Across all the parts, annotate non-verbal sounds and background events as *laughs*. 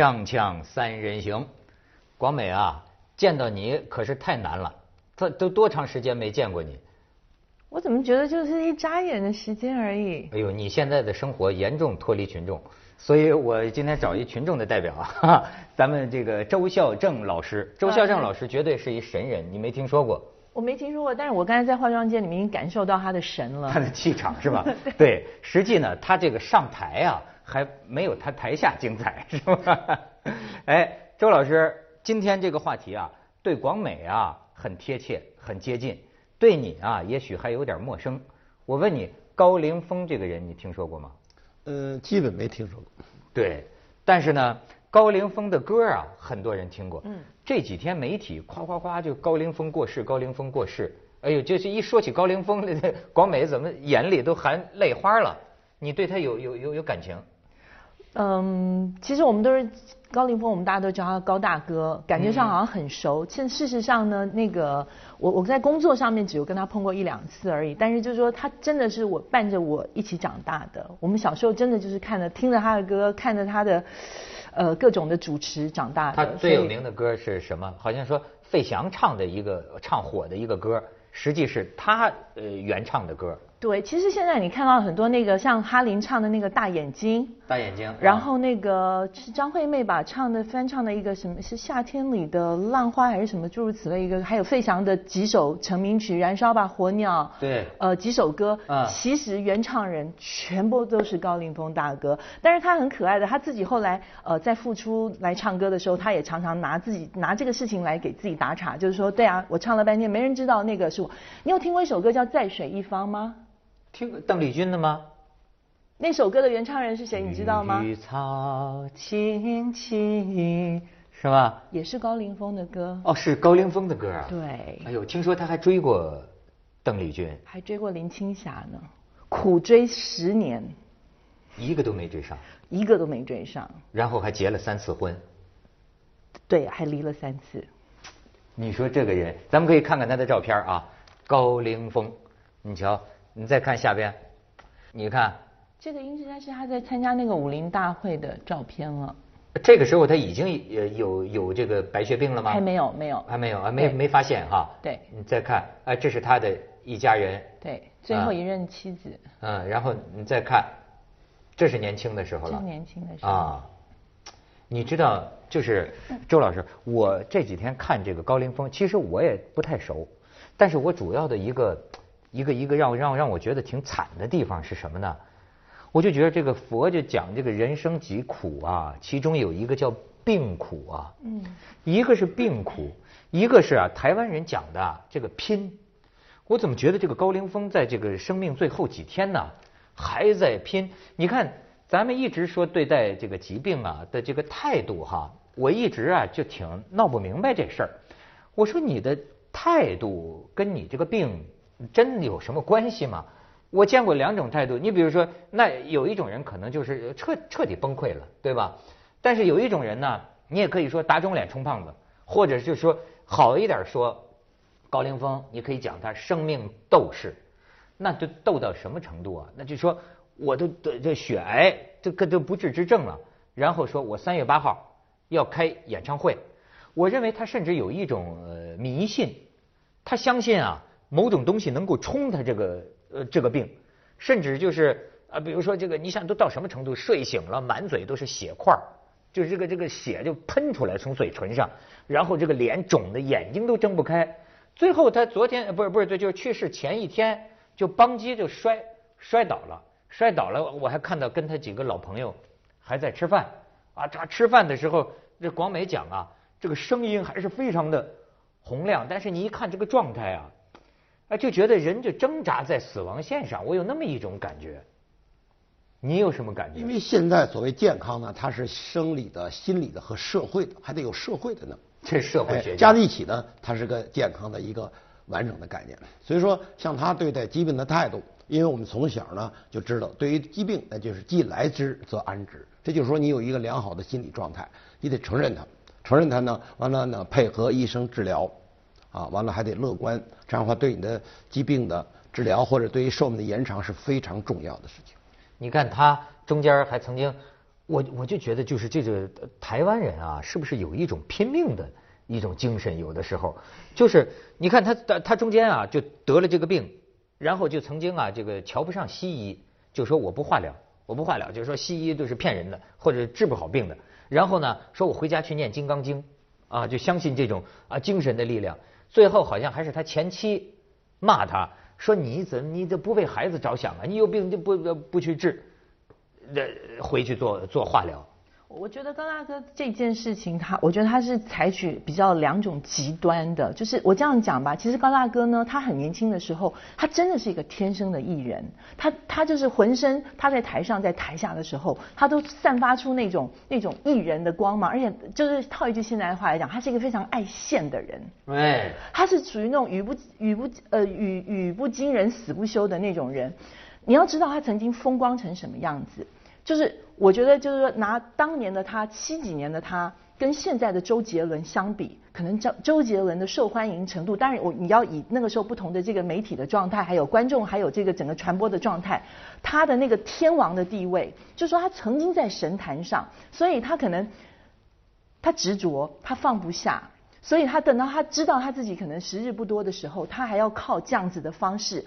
锵锵三人行，广美啊，见到你可是太难了，这都多长时间没见过你？我怎么觉得就是一眨眼的时间而已？哎呦，你现在的生活严重脱离群众，所以我今天找一群众的代表啊，*laughs* 咱们这个周孝正老师，周孝正老师绝对是一神人，你没听说过？我没听说过，但是我刚才在化妆间里面已经感受到他的神了。他的气场是吧？*laughs* 对，实际呢，他这个上台啊，还没有他台下精彩，*laughs* 是吧？哎，周老师，今天这个话题啊，对广美啊很贴切，很接近，对你啊也许还有点陌生。我问你，高凌风这个人你听说过吗？嗯，基本没听说过。对，但是呢，高凌风的歌啊，很多人听过。嗯。这几天媒体夸夸夸就高凌风过世，高凌风过世。哎呦，就是一说起高凌风，*laughs* 广美怎么眼里都含泪花了？你对他有有有有感情？嗯，其实我们都是高凌风，我们大家都叫他高大哥，感觉上好像很熟。其实事实上呢，那个我我在工作上面只有跟他碰过一两次而已。但是就是说，他真的是我伴着我一起长大的。我们小时候真的就是看着听着他的歌，看着他的呃各种的主持长大的。他最有名的歌是什么？好像说费翔唱的一个唱火的一个歌，实际是他呃原唱的歌。对，其实现在你看到很多那个像哈林唱的那个大眼睛，大眼睛，然后那个是张惠妹吧唱的翻唱的一个什么是夏天里的浪花还是什么诸如此类一个，还有费翔的几首成名曲《燃烧吧火鸟》，对，呃几首歌，其实原唱人全部都是高凌风大哥，但是他很可爱的，他自己后来呃在复出来唱歌的时候，他也常常拿自己拿这个事情来给自己打岔，就是说对啊，我唱了半天没人知道那个是我，你有听过一首歌叫《在水一方》吗？听邓丽君的吗？那首歌的原唱人是谁？你知道吗？绿草青青，是吧？也是高凌风的歌。哦，是高凌风的歌啊。对。哎呦，听说他还追过邓丽君，还追过林青霞呢，苦追十年，一个都没追上，一个都没追上。然后还结了三次婚。对，还离了三次。你说这个人，咱们可以看看他的照片啊，高凌风。你瞧，你再看下边，你看，这个应该是他在参加那个武林大会的照片了。这个时候他已经有有有这个白血病了吗？还没有，没有，还没有，还没没发现哈。对。你再看，哎，这是他的一家人。对，最后一任妻子。嗯，然后你再看，这是年轻的时候了。年轻的时候。啊，你知道，就是周老师，我这几天看这个高凌风，其实我也不太熟，但是我主要的一个。一个一个让让让我觉得挺惨的地方是什么呢？我就觉得这个佛就讲这个人生疾苦啊，其中有一个叫病苦啊。嗯。一个是病苦，一个是啊台湾人讲的这个拼。我怎么觉得这个高凌风在这个生命最后几天呢，还在拼？你看咱们一直说对待这个疾病啊的这个态度哈，我一直啊就挺闹不明白这事儿。我说你的态度跟你这个病。真有什么关系吗？我见过两种态度，你比如说，那有一种人可能就是彻彻底崩溃了，对吧？但是有一种人呢，你也可以说打肿脸充胖子，或者是说好一点说，高凌风，你可以讲他生命斗士，那就斗到什么程度啊？那就说我都得这血癌，这个都不治之症了，然后说我三月八号要开演唱会，我认为他甚至有一种迷信，他相信啊。某种东西能够冲他这个呃这个病，甚至就是啊，比如说这个，你想都到什么程度？睡醒了满嘴都是血块儿就是这个这个血就喷出来从嘴唇上，然后这个脸肿的眼睛都睁不开。最后他昨天不是不是对，就是去世前一天就邦机就摔摔倒了，摔倒了。我还看到跟他几个老朋友还在吃饭啊，这吃饭的时候，这广美讲啊，这个声音还是非常的洪亮，但是你一看这个状态啊。啊，就觉得人就挣扎在死亡线上，我有那么一种感觉。你有什么感觉？因为现在所谓健康呢，它是生理的、心理的和社会的，还得有社会的呢。这社会学加在一起呢，它是个健康的一个完整的概念。所以说，像他对待疾病的态度，因为我们从小呢就知道，对于疾病，那就是既来之则安之。这就是说，你有一个良好的心理状态，你得承认它，承认它呢，完了呢，配合医生治疗。啊，完了还得乐观，这样的话对你的疾病的治疗或者对于寿命的延长是非常重要的事情。你看他中间还曾经我我就觉得就是这个台湾人啊，是不是有一种拼命的一种精神？有的时候就是你看他他他中间啊就得了这个病，然后就曾经啊这个瞧不上西医，就说我不化疗，我不化疗，就是说西医都是骗人的，或者治不好病的。然后呢，说我回家去念《金刚经》，啊，就相信这种啊精神的力量。最后好像还是他前妻骂他说你怎么你这不为孩子着想啊？你有病就不不去治，那回去做做化疗。我觉得高大哥这件事情他，我觉得他是采取比较两种极端的，就是我这样讲吧，其实高大哥呢，他很年轻的时候，他真的是一个天生的艺人，他他就是浑身他在台上在台下的时候，他都散发出那种那种艺人的光芒，而且就是套一句现在的话来讲，他是一个非常爱现的人，对，他是属于那种语不语不呃语语不惊人死不休的那种人。你要知道他曾经风光成什么样子，就是我觉得就是说拿当年的他七几年的他跟现在的周杰伦相比，可能周周杰伦的受欢迎程度，当然我你要以那个时候不同的这个媒体的状态，还有观众，还有这个整个传播的状态，他的那个天王的地位，就说他曾经在神坛上，所以他可能他执着，他放不下。所以他等到他知道他自己可能时日不多的时候，他还要靠这样子的方式，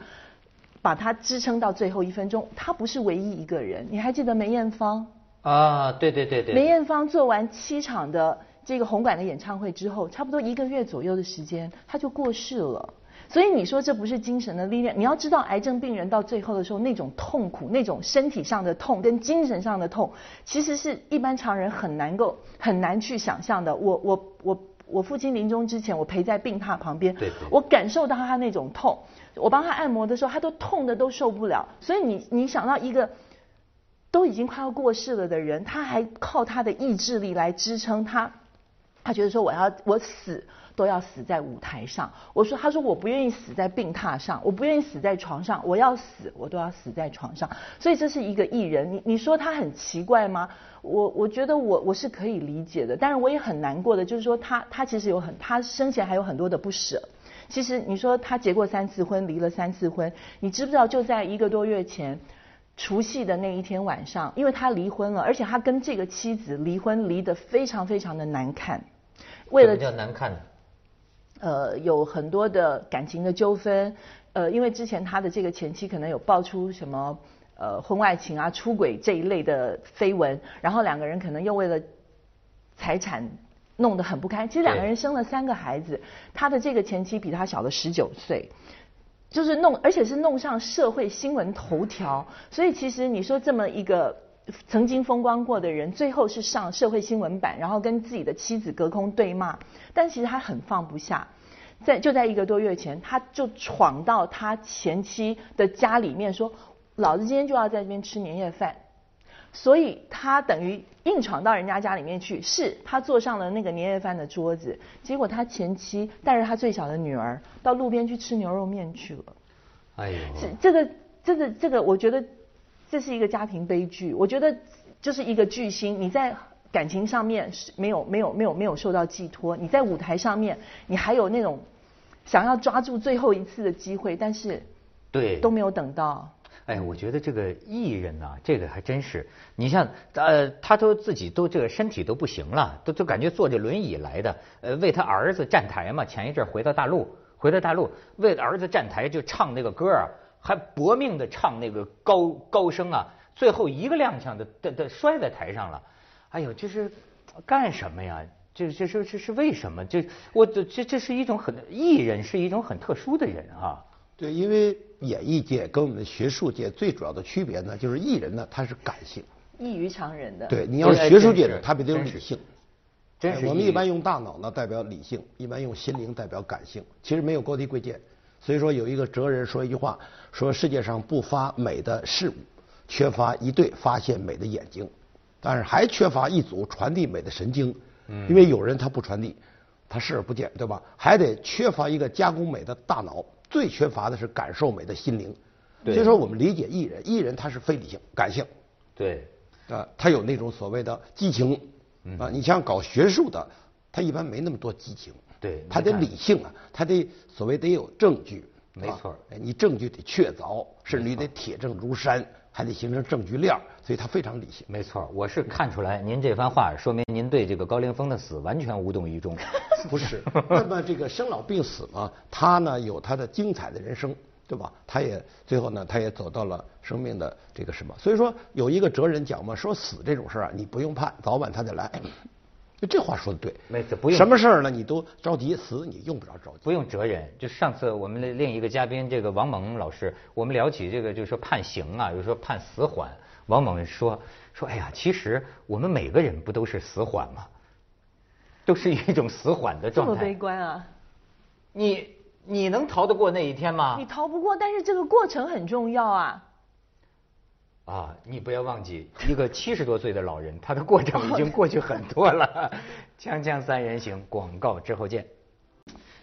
把他支撑到最后一分钟。他不是唯一一个人，你还记得梅艳芳？啊，对对对对。梅艳芳做完七场的这个红馆的演唱会之后，差不多一个月左右的时间，她就过世了。所以你说这不是精神的力量？你要知道，癌症病人到最后的时候，那种痛苦、那种身体上的痛跟精神上的痛，其实是一般常人很难够很难去想象的。我我我我父亲临终之前，我陪在病榻旁边，对对我感受到他那种痛。我帮他按摩的时候，他都痛的都受不了。所以你你想到一个都已经快要过世了的人，他还靠他的意志力来支撑他，他觉得说我要我死都要死在舞台上。我说他说我不愿意死在病榻上，我不愿意死在床上，我要死我都要死在床上。所以这是一个艺人，你你说他很奇怪吗？我我觉得我我是可以理解的，但是我也很难过的，就是说他他其实有很他生前还有很多的不舍。其实你说他结过三次婚，离了三次婚，你知不知道就在一个多月前，除夕的那一天晚上，因为他离婚了，而且他跟这个妻子离婚离得非常非常的难看，为了什么叫难看？呃有很多的感情的纠纷，呃因为之前他的这个前妻可能有爆出什么呃婚外情啊、出轨这一类的绯闻，然后两个人可能又为了财产弄得很不堪。其实两个人生了三个孩子，他的这个前妻比他小了十九岁，就是弄，而且是弄上社会新闻头条。所以其实你说这么一个曾经风光过的人，最后是上社会新闻版，然后跟自己的妻子隔空对骂，但其实他很放不下。在就在一个多月前，他就闯到他前妻的家里面说：“老子今天就要在这边吃年夜饭。”所以他等于硬闯到人家家里面去，是他坐上了那个年夜饭的桌子，结果他前妻带着他最小的女儿到路边去吃牛肉面去了。哎呦，是这个这个这个，我觉得这是一个家庭悲剧。我觉得就是一个巨星，你在感情上面是没有没有没有没有受到寄托，你在舞台上面你还有那种想要抓住最后一次的机会，但是对都没有等到。哎，我觉得这个艺人呐、这个还真是，你像呃，他都自己都这个身体都不行了，都都感觉坐着轮椅来的，呃，为他儿子站台嘛。前一阵儿回到大陆，回到大陆为儿子站台就唱那个歌啊，还搏命的唱那个高高声啊，最后一个踉跄的的的摔在台上了。哎呦，这是干什么呀？这这是这是为什么？这我这这这是一种很艺人是一种很特殊的人啊。对，因为演艺界跟我们的学术界最主要的区别呢，就是艺人呢他是感性，异于常人的。对，你要是学术界的，他必须有理性。真是我们一般用大脑呢代表理性，一般用心灵代表感性，其实没有高低贵贱。所以说有一个哲人说一句话，说世界上不发美的事物，缺乏一对发现美的眼睛，但是还缺乏一组传递美的神经。嗯，因为有人他不传递，他视而不见，对吧？还得缺乏一个加工美的大脑，最缺乏的是感受美的心灵。所以说我们理解艺人，艺人他是非理性、感性。对。啊，他有那种所谓的激情，啊，你像搞学术的，他一般没那么多激情，对他得理性啊，他得所谓得有证据，啊没错哎你证据得确凿，甚至你得铁证如山，还得形成证据链儿，所以他非常理性。没错，我是看出来您这番话，说明您对这个高凌风的死完全无动于衷。*laughs* 不是，那么这个生老病死嘛，他呢有他的精彩的人生，对吧？他也最后呢，他也走到了生命的这个什么？所以说有一个哲人讲嘛，说死这种事儿啊，你不用怕，早晚他得来。这话说的对，没错，不用什么事儿呢？你都着急死，你用不着着急，不用哲人。就上次我们的另一个嘉宾这个王蒙老师，我们聊起这个，就是说判刑啊，就是说判死缓。王蒙说说，哎呀，其实我们每个人不都是死缓吗？都是一种死缓的状态。这么悲观啊？你你能逃得过那一天吗？你逃不过，但是这个过程很重要啊。啊，你不要忘记，一个七十多岁的老人，他的过程已经过去很多了。*laughs* 锵锵三人行，广告之后见。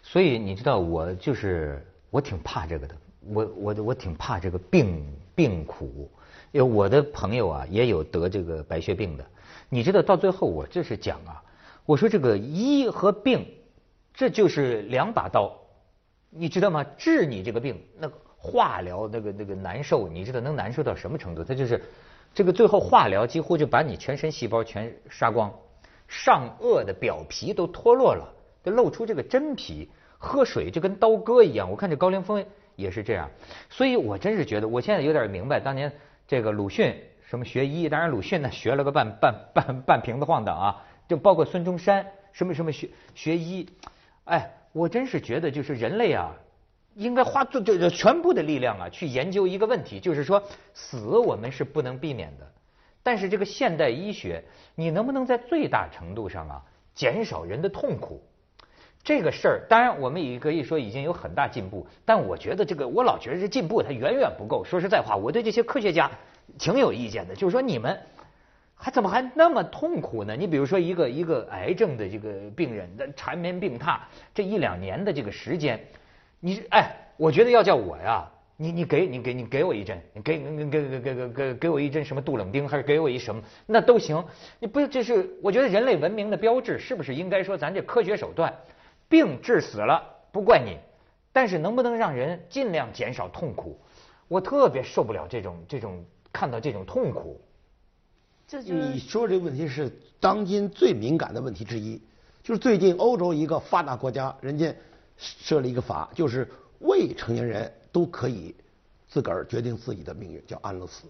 所以你知道，我就是我挺怕这个的，我我我挺怕这个病病苦。因为我的朋友啊，也有得这个白血病的。你知道，到最后我这是讲啊，我说这个医和病，这就是两把刀，你知道吗？治你这个病，那。化疗那个那个难受，你知道能难受到什么程度？它就是这个最后化疗几乎就把你全身细胞全杀光，上颚的表皮都脱落了，就露出这个真皮。喝水就跟刀割一样。我看这高凌风也是这样，所以我真是觉得我现在有点明白当年这个鲁迅什么学医，当然鲁迅呢学了个半半半半瓶子晃荡啊，就包括孙中山什么什么学学医，哎，我真是觉得就是人类啊。应该花这这全部的力量啊，去研究一个问题，就是说死我们是不能避免的，但是这个现代医学，你能不能在最大程度上啊减少人的痛苦？这个事儿，当然我们也可以说已经有很大进步，但我觉得这个我老觉得这进步它远远不够。说实在话，我对这些科学家挺有意见的，就是说你们还怎么还那么痛苦呢？你比如说一个一个癌症的这个病人的缠绵病榻这一两年的这个时间。你哎，我觉得要叫我呀，你你给你给你给我一针，你给给给给给给给我一针什么杜冷丁，还是给我一什么，那都行。你不这是我觉得人类文明的标志，是不是应该说咱这科学手段，病治死了不怪你，但是能不能让人尽量减少痛苦？我特别受不了这种这种看到这种痛苦。这就你说这个问题是当今最敏感的问题之一，就是最近欧洲一个发达国家，人家。设了一个法，就是未成年人都可以自个儿决定自己的命运，叫安乐死。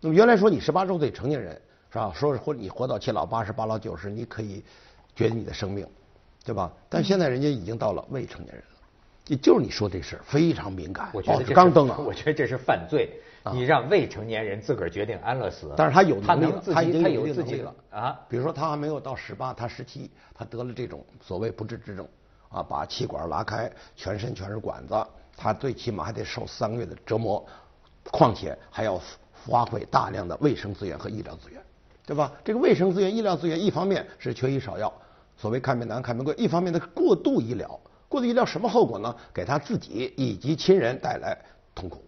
那么原来说你十八周岁成年人是吧？说是活你活到七老八十、八老九十，你可以决定你的生命，对吧？但现在人家已经到了未成年人了，也就是你说这事非常敏感。我觉得刚登啊，我觉得这是犯罪。你让未成年人自个儿决定安乐死，但是他有他能他已经他有自己了啊。比如说他还没有到十八，他十七，他得了这种所谓不治之症。啊，把气管拉开，全身全是管子，他最起码还得受三个月的折磨，况且还要花费大量的卫生资源和医疗资源，对吧？这个卫生资源、医疗资源，一方面是缺医少药，所谓看病难看病贵；一方面的过度医疗，过度医疗什么后果呢？给他自己以及亲人带来痛苦。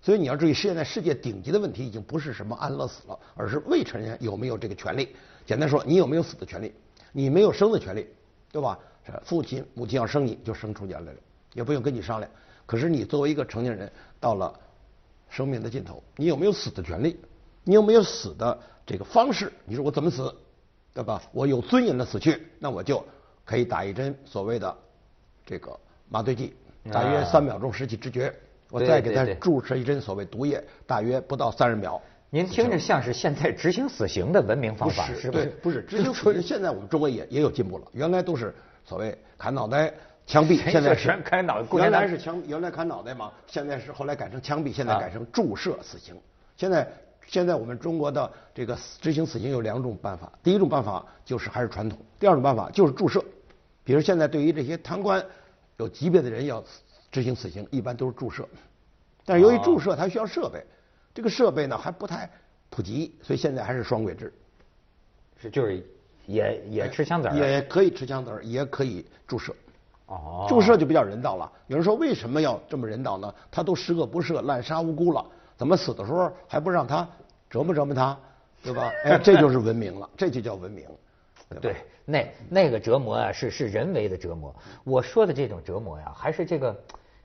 所以你要注意，现在世界顶级的问题已经不是什么安乐死了，而是未成年有没有这个权利。简单说，你有没有死的权利？你没有生的权利，对吧？父亲、母亲要生你就生出你来了，也不用跟你商量。可是你作为一个成年人，到了生命的尽头，你有没有死的权利？你有没有死的这个方式？你说我怎么死，对吧？我有尊严的死去，那我就可以打一针所谓的这个麻醉剂，大约三秒钟失去知觉，我再给他注射一针所谓毒液，大约不到三十秒。您听着像是现在执行死刑的文明方法，是不是？不是执行 *laughs* 死刑，现在我们中国也也有进步了，原来都是。所谓砍脑袋、枪毙，现在是砍脑原来是枪，原来砍脑袋嘛，现在是后来改成枪毙，现在改成注射死刑。现在现在我们中国的这个执行死刑有两种办法，第一种办法就是还是传统，第二种办法就是注射。比如现在对于这些贪官有级别的人要执行死刑，一般都是注射。但是由于注射它需要设备，这个设备呢还不太普及，所以现在还是双轨制。是就是。也也吃枪子儿，也可以吃枪子儿，也可以注射。哦，注射就比较人道了。有人说为什么要这么人道呢？他都十恶不赦，滥杀无辜了，怎么死的时候还不让他折磨折磨他，对吧？哎，这就是文明了，这就叫文明。对，那那个折磨啊，是是人为的折磨。我说的这种折磨呀，还是这个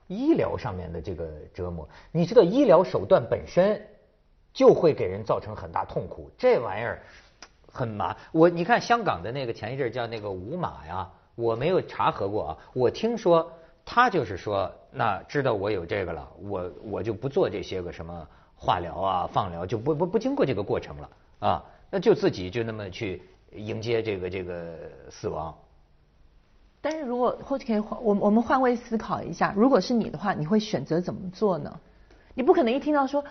医疗上面的这个折磨。你知道医疗手段本身就会给人造成很大痛苦。这玩意儿很麻。我你看香港的那个前一阵叫那个五马呀，我没有查核过啊，我听说他就是说，那知道我有这个了，我我就不做这些个什么化疗啊、放疗，就不不不经过这个过程了啊，那就自己就那么去迎接这个这个死亡。但是如果或者可以换我我们换位思考一下，如果是你的话，你会选择怎么做呢？你不可能一听到说，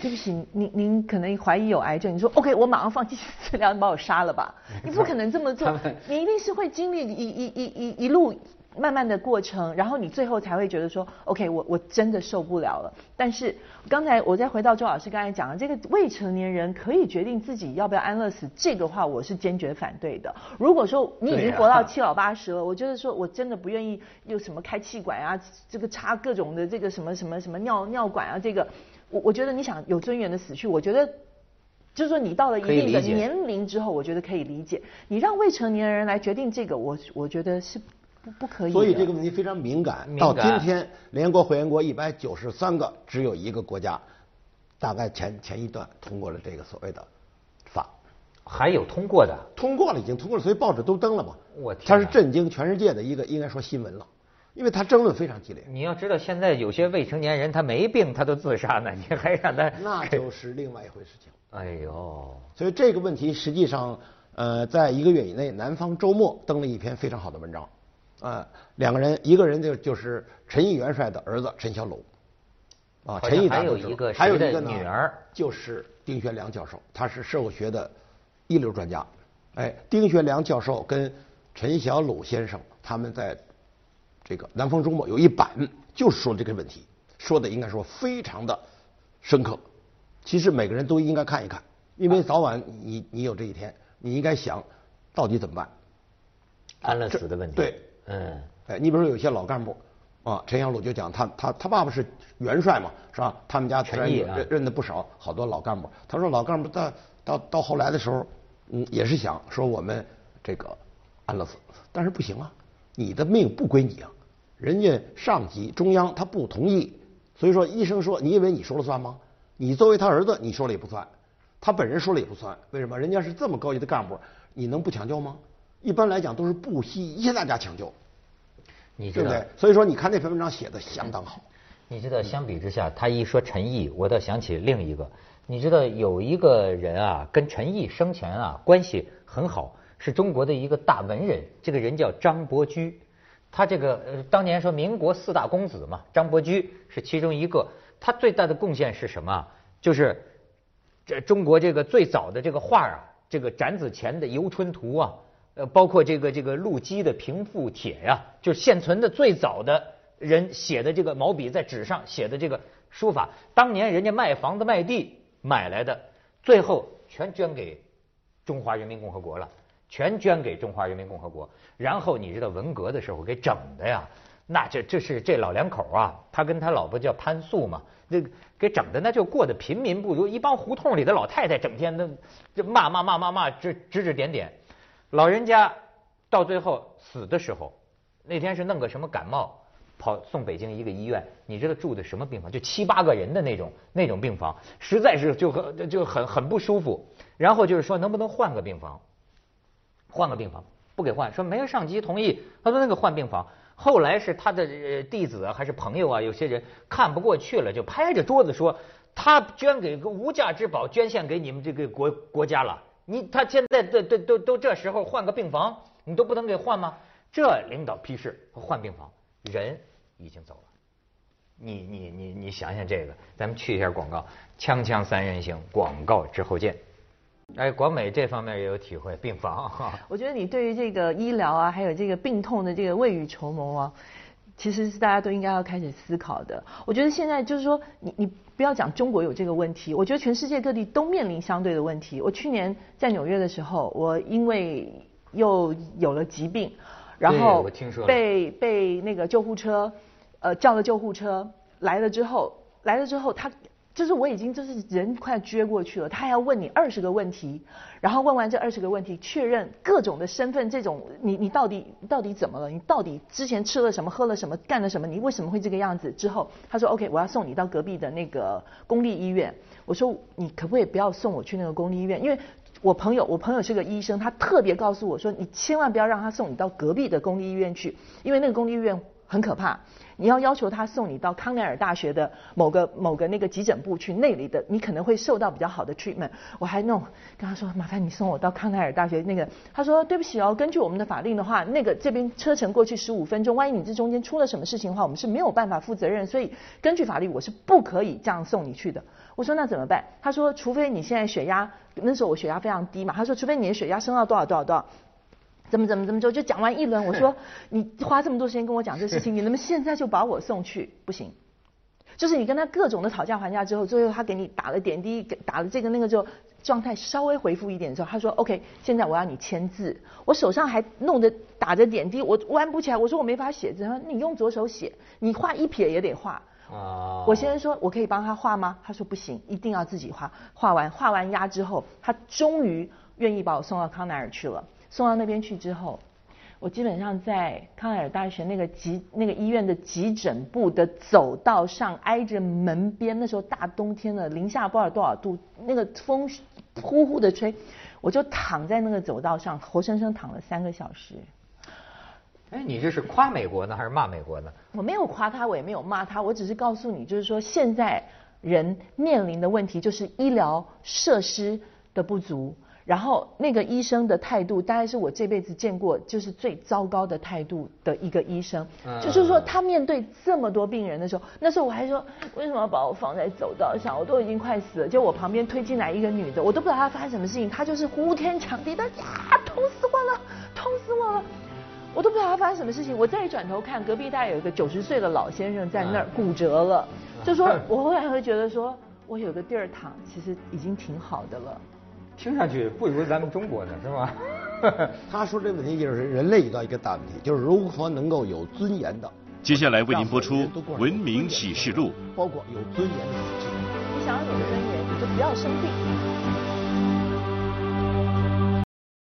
对不起，您您可能怀疑有癌症，你说 OK，我马上放弃治疗，你把我杀了吧？*laughs* 你不可能这么做，你一定是会经历一一一一一路。慢慢的过程，然后你最后才会觉得说，OK，我我真的受不了了。但是刚才我再回到周老师刚才讲的这个未成年人可以决定自己要不要安乐死，这个话我是坚决反对的。如果说你已经活到七老八十了，我觉得说我真的不愿意又什么开气管啊，这个插各种的这个什么什么什么尿尿管啊，这个我我觉得你想有尊严的死去，我觉得就是说你到了一定的年龄之后，我觉得可以理解。你让未成年人来决定这个，我我觉得是。不不可以。所以这个问题非常敏感。到今天，联合国会员国一百九十三个，只有一个国家，大概前前一段通过了这个所谓的法。还有通过的？通过了，已经通过了，所以报纸都登了嘛。我天。它是震惊全世界的一个应该说新闻了，因为他争论非常激烈。你要知道，现在有些未成年人他没病，他都自杀呢，你还让他？那就是另外一回事情。哎呦。所以这个问题实际上，呃，在一个月以内，《南方周末》登了一篇非常好的文章。啊，两个人，一个人就就是陈毅元帅的儿子陈小鲁，啊，陈毅还有一个还有一个女儿，就是丁学良教授，他是社会学的一流专家。哎，丁学良教授跟陈小鲁先生他们在这个《南方周末》有一版，就是说这个问题，说的应该说非常的深刻。其实每个人都应该看一看，因为早晚你你有这一天，你应该想到底怎么办，安乐死的问题。对。嗯，哎，你比如说有些老干部，啊，陈小鲁就讲他他他爸爸是元帅嘛，是吧？他们家陈毅认认的不少好多老干部。他说老干部到到到后来的时候，嗯，也是想说我们这个安乐死，但是不行啊，你的命不归你啊，人家上级中央他不同意，所以说医生说你以为你说了算吗？你作为他儿子你说了也不算，他本人说了也不算，为什么？人家是这么高级的干部，你能不抢救吗？一般来讲都是不惜一切代价抢救，你知道？所以说你看那篇文章写的相当好。你知道，相比之下，他一说陈毅，我倒想起另一个。你知道有一个人啊，跟陈毅生前啊关系很好，是中国的一个大文人。这个人叫张伯驹，他这个呃当年说民国四大公子嘛，张伯驹是其中一个。他最大的贡献是什么？就是这中国这个最早的这个画啊，这个展子虔的《游春图》啊。呃，包括这个这个陆机的《平复帖》呀，就是现存的最早的人写的这个毛笔在纸上写的这个书法，当年人家卖房子卖地买来的，最后全捐给中华人民共和国了，全捐给中华人民共和国。然后你知道文革的时候给整的呀，那这这是这老两口啊，他跟他老婆叫潘素嘛，这给整的那就过得平民不如，一帮胡同里的老太太整天的这骂骂骂骂骂指指指点点。老人家到最后死的时候，那天是弄个什么感冒，跑送北京一个医院，你知道住的什么病房？就七八个人的那种那种病房，实在是就很就很很不舒服。然后就是说能不能换个病房？换个病房不给换，说没有上级同意。他说那个换病房，后来是他的弟子还是朋友啊，有些人看不过去了，就拍着桌子说他捐给个无价之宝，捐献给你们这个国国家了。你他现在都都都都这时候换个病房，你都不能给换吗？这领导批示换病房，人已经走了。你你你你想想这个，咱们去一下广告，锵锵三人行，广告之后见。哎，广美这方面也有体会，病房。我觉得你对于这个医疗啊，还有这个病痛的这个未雨绸缪啊。其实是大家都应该要开始思考的。我觉得现在就是说，你你不要讲中国有这个问题，我觉得全世界各地都面临相对的问题。我去年在纽约的时候，我因为又有了疾病，然后被被那个救护车呃叫了救护车来了之后来了之后，他就是我已经就是人快撅过去了，他还要问你二十个问题，然后问完这二十个问题，确认各种的身份，这种你你到底到底怎么了？你到底之前吃了什么、喝了什么、干了什么？你为什么会这个样子？之后他说 OK，我要送你到隔壁的那个公立医院。我说你可不可以不要送我去那个公立医院？因为我朋友我朋友是个医生，他特别告诉我说你千万不要让他送你到隔壁的公立医院去，因为那个公立医院很可怕。你要要求他送你到康奈尔大学的某个某个那个急诊部去，那里的你可能会受到比较好的 treatment。我还弄跟他说，麻烦你送我到康奈尔大学那个。他说对不起哦，根据我们的法令的话，那个这边车程过去十五分钟，万一你这中间出了什么事情的话，我们是没有办法负责任。所以根据法律，我是不可以这样送你去的。我说那怎么办？他说除非你现在血压，那时候我血压非常低嘛。他说除非你的血压升到多少多少多少。怎么怎么怎么着？就讲完一轮，我说 *laughs* 你花这么多时间跟我讲这事情，你能不能现在就把我送去？不行，就是你跟他各种的讨价还价之后，最后他给你打了点滴，打了这个那个之后，状态稍微回复一点之后，他说 OK，现在我要你签字。我手上还弄着打着点滴，我弯不起来，我说我没法写字。他说你用左手写，你画一撇也得画。啊。我先生说我可以帮他画吗？他说不行，一定要自己画。画完画完压之后，他终于愿意把我送到康奈尔去了。送到那边去之后，我基本上在康奈尔大学那个急那个医院的急诊部的走道上，挨着门边。那时候大冬天的，零下不知道多少度，那个风呼呼的吹，我就躺在那个走道上，活生生躺了三个小时。哎，你这是夸美国呢，还是骂美国呢？我没有夸他，我也没有骂他，我只是告诉你，就是说现在人面临的问题就是医疗设施的不足。然后那个医生的态度，大概是我这辈子见过就是最糟糕的态度的一个医生。就是说，他面对这么多病人的时候，那时候我还说，为什么要把我放在走道上？我都已经快死了。就我旁边推进来一个女的，我都不知道她发生什么事情，她就是呼天抢地的呀，痛死我了，痛死我了！我都不知道她发生什么事情。我再一转头看，隔壁大概有一个九十岁的老先生在那儿骨折了。就说我后来会觉得说，我有个地儿躺，其实已经挺好的了。听上去不如咱们中国的是吧？*laughs* 他说这问题就是人类遇到一个大问题，就是如何能够有尊严的。接下来为您播出《文明启示录》，包括有尊严的。你想要有尊严，你就不要生病。